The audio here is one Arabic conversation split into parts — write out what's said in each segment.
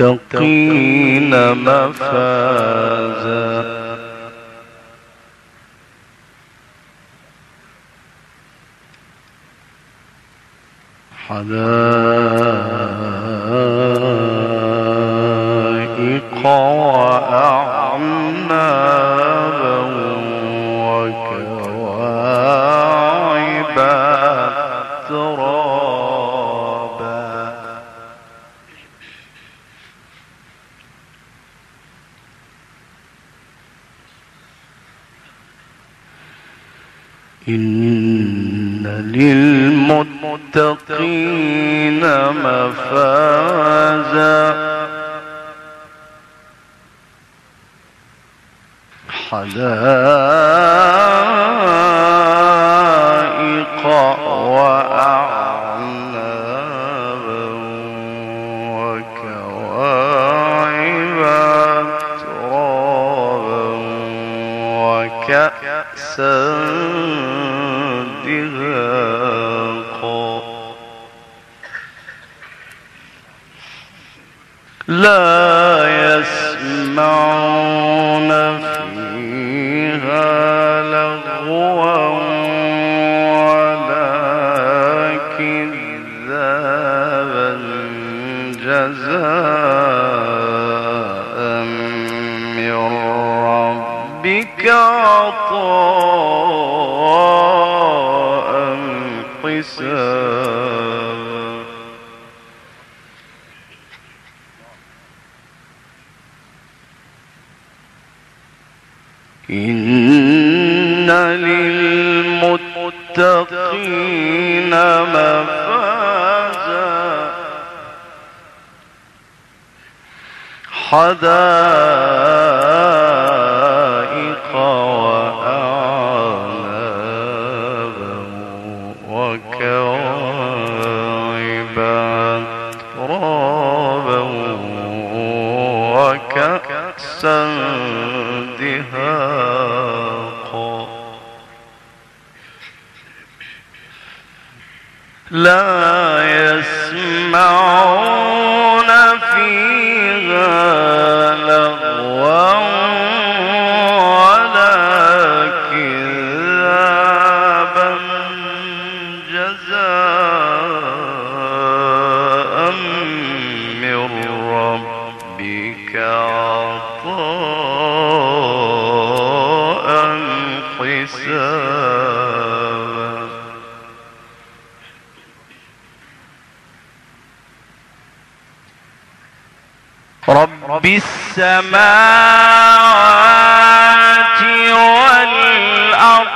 للمتقين مفازا. حلال للمتقين مفازا. حلال حدائق وأعنابا وكواعب أترابا وكأسا دهاقا. لا السماوات والأرض.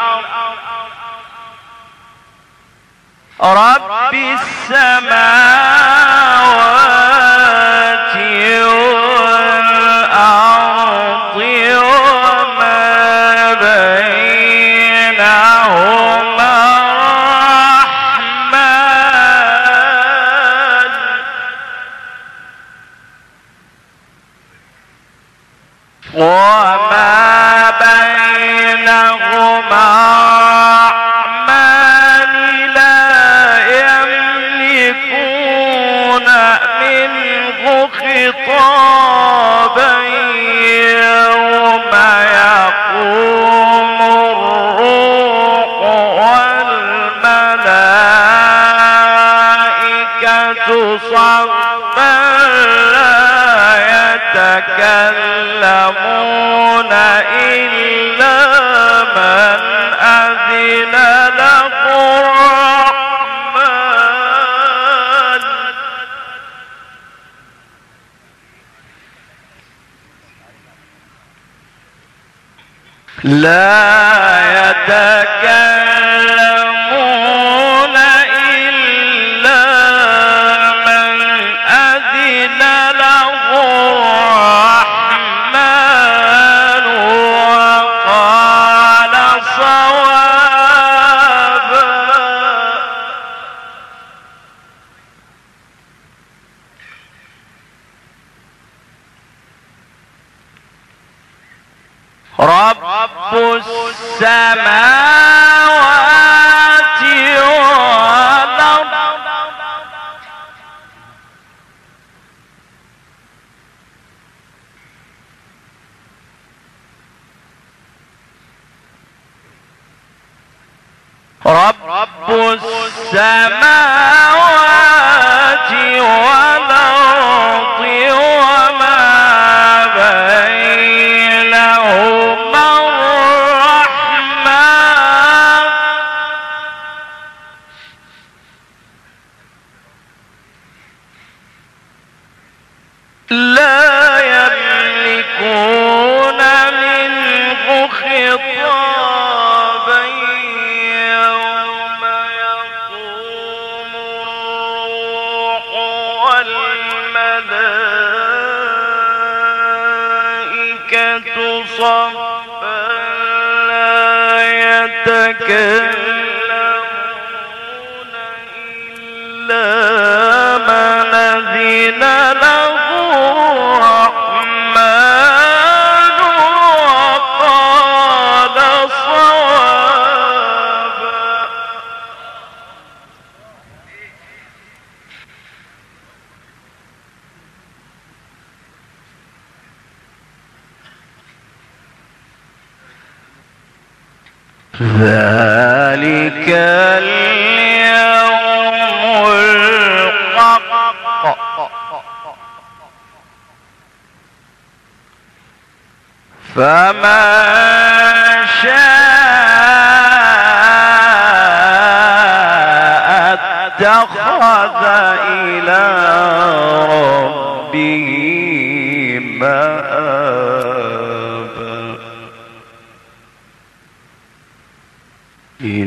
رب السماوات لا يتكلم رب السماوات إلى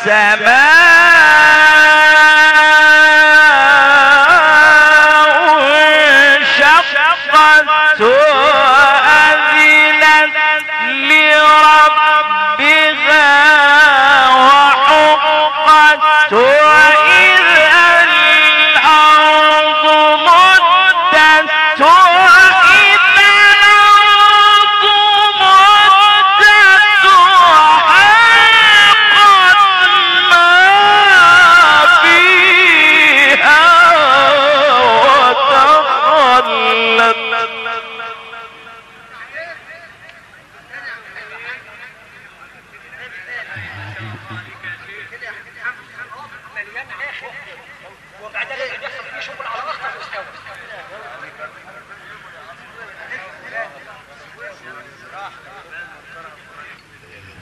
seven.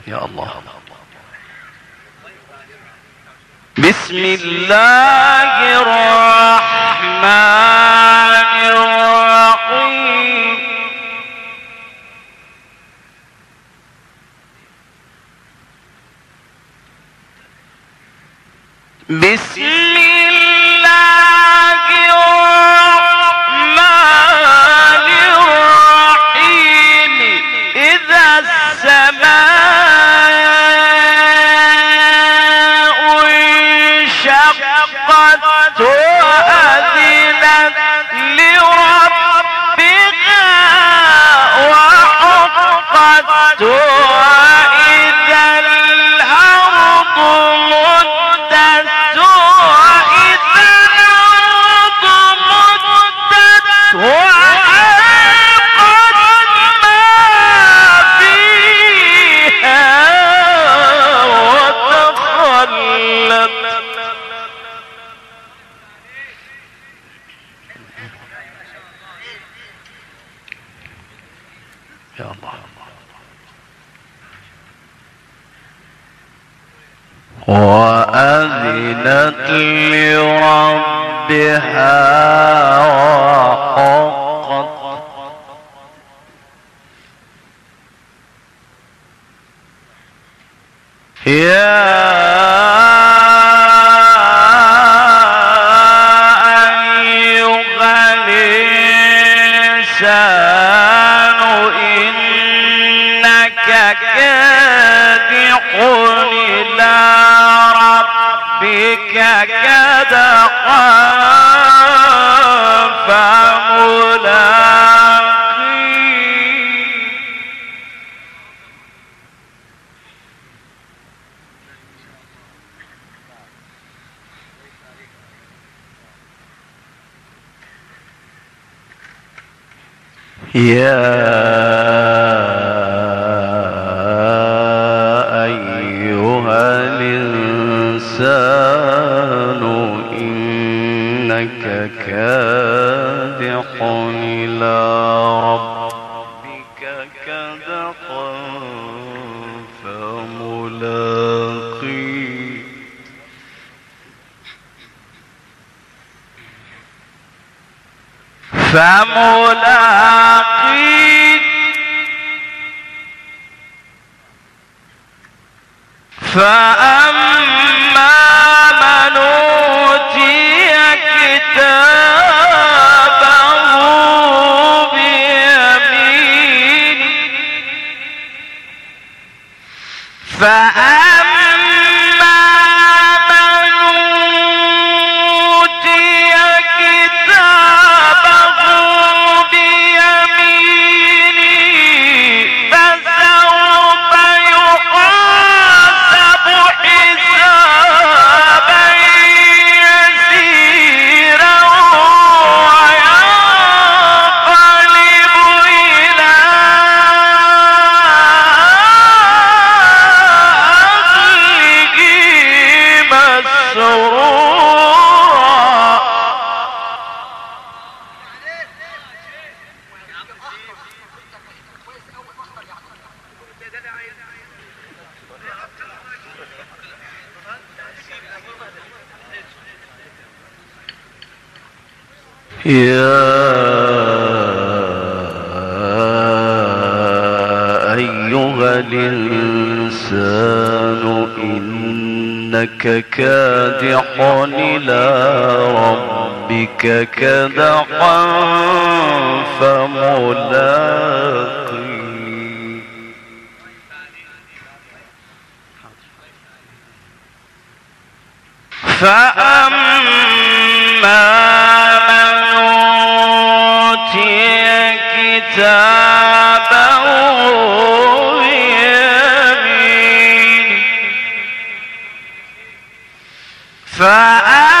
يا الله. بسم الله الرحمن نكد قام يا فملاقيت فأما يا أيها الإنسان إنك كادح إلى ربك كدحا فملاه فأ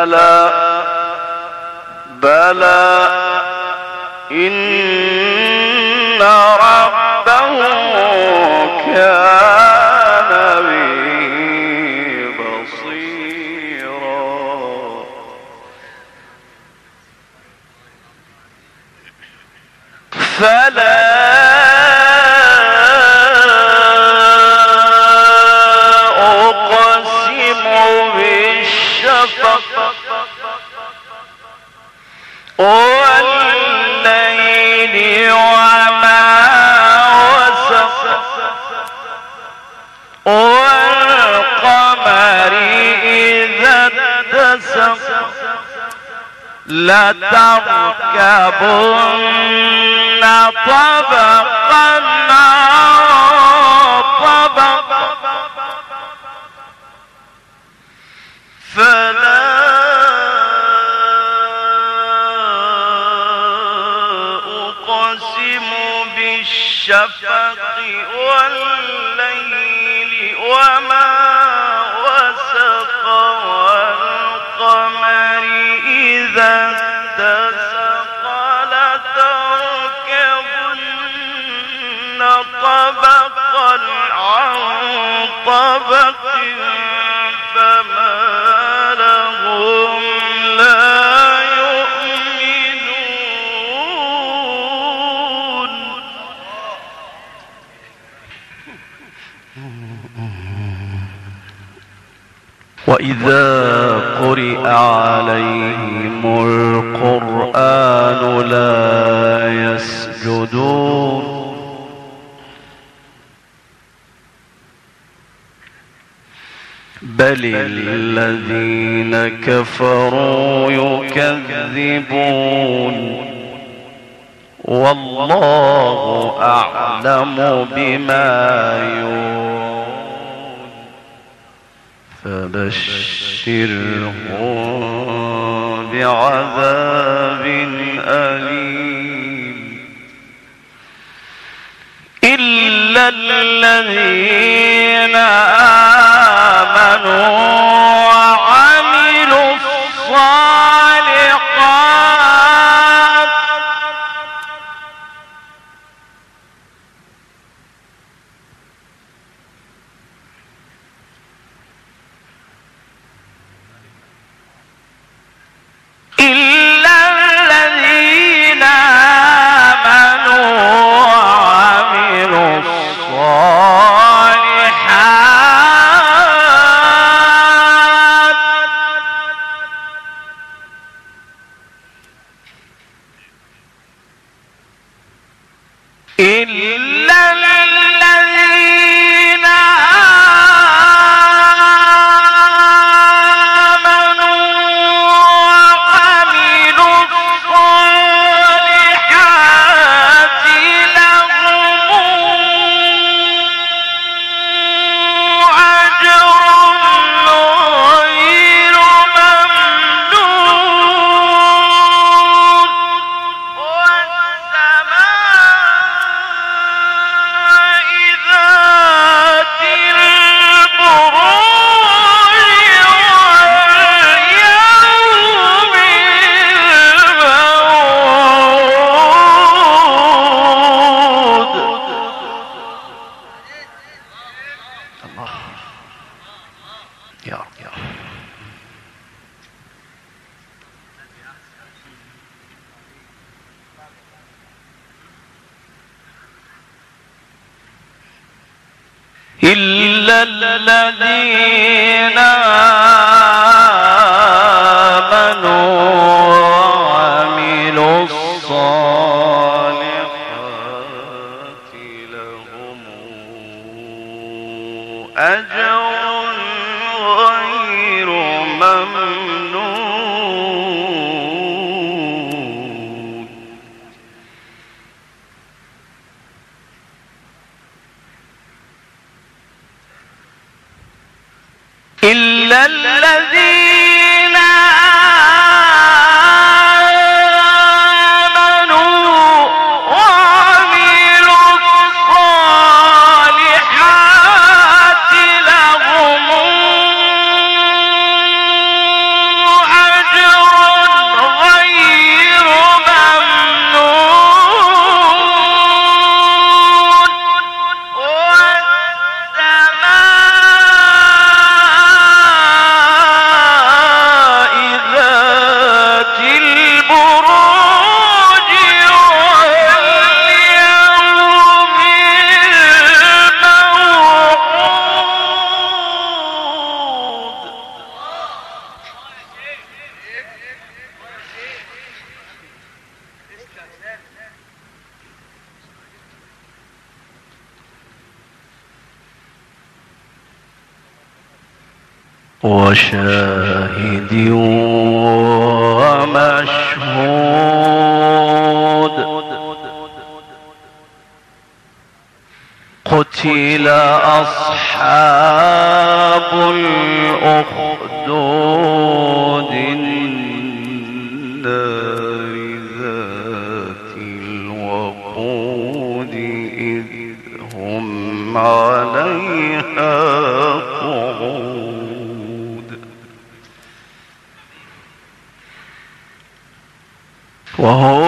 بلى بلى إن ربه كان به بصيرا. فلا لتركبن طبقا عن طبق فلا أقسم بالشفق والليل وما وإذا قرئ عليهم القرآن لا يسجدون بل الذين كفروا يكذبون والله أعلم بما يوعون فبشرهم بعذاب أليم. إلا الذين آمنوا إلا الذين وشاهد ومشهود. قتل أصحاب الأخدود النار ذات الوقود إذ هم عليها Well,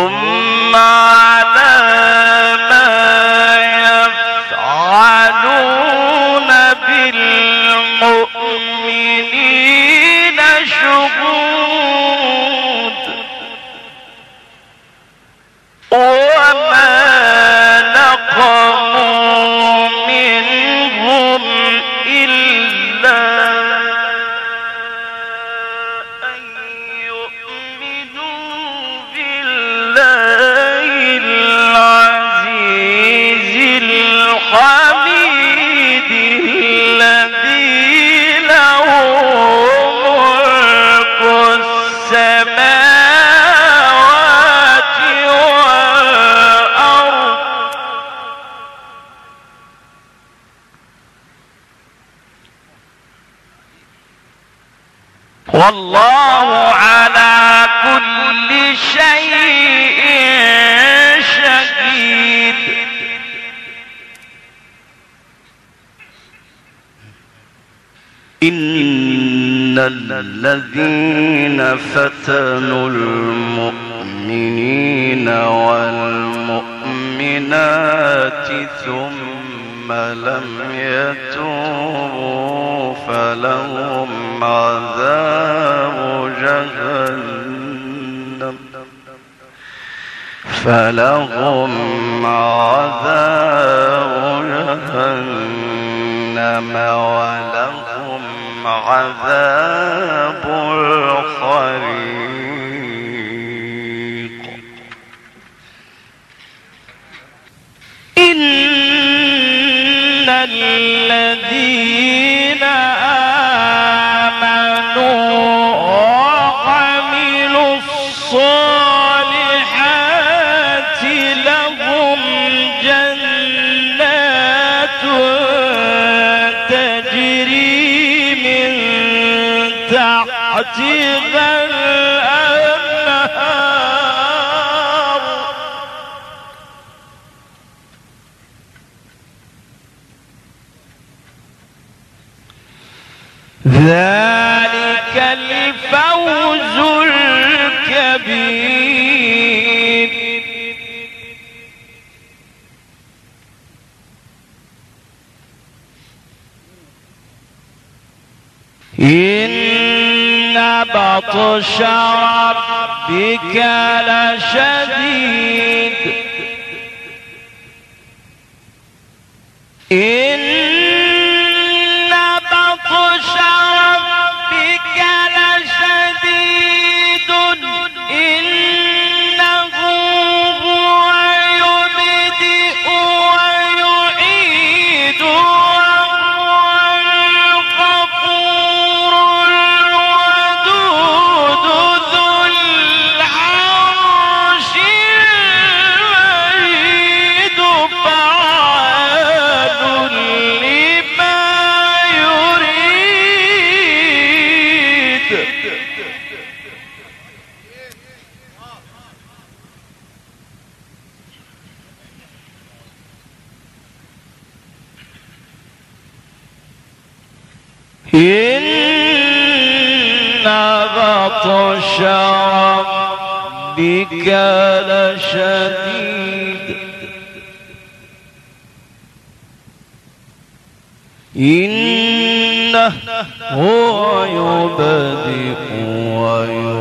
الذين فتنوا المؤمنين والمؤمنات ثم لم يتوبوا فلهم عذاب جهنم. فلهم عذاب جهنم. ولهم عذاب الحريق إن الذين بطش ربك لشديد ربك لشديد إنه هو يبدئ ويعيد.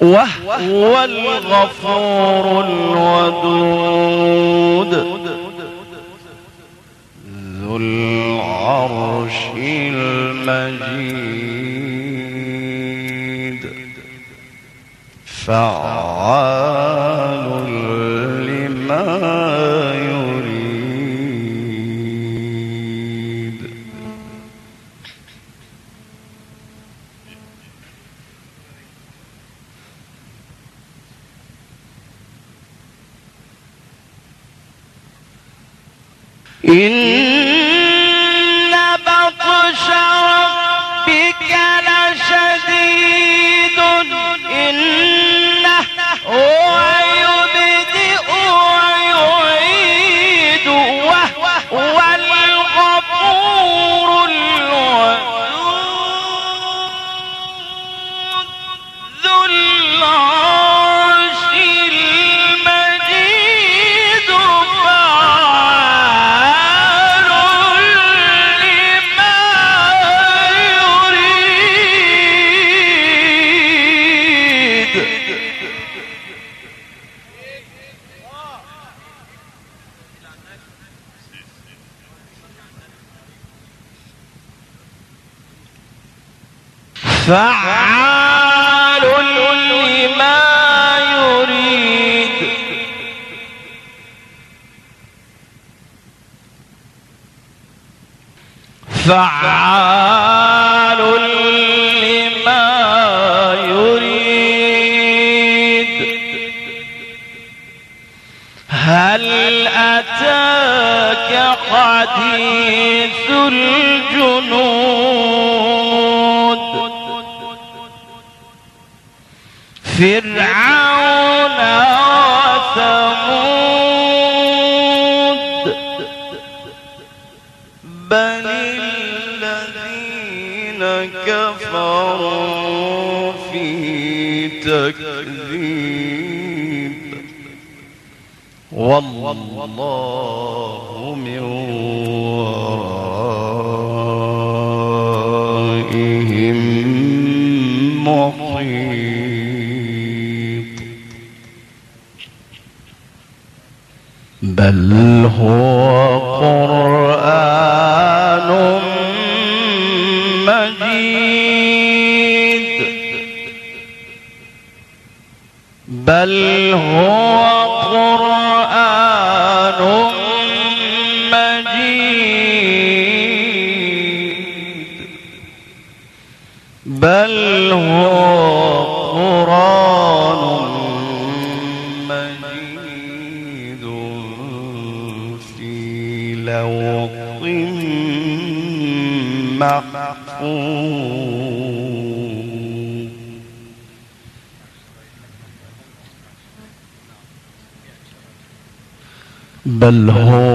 وهو الغفور الودود. ذو العرش المجيد. فعال لما يريد. إن فعال لما يريد. فعال لما يريد. هل أتاك حديث والله من ورائهم محيط. بل هو قرآن مجيد. بل هو الهول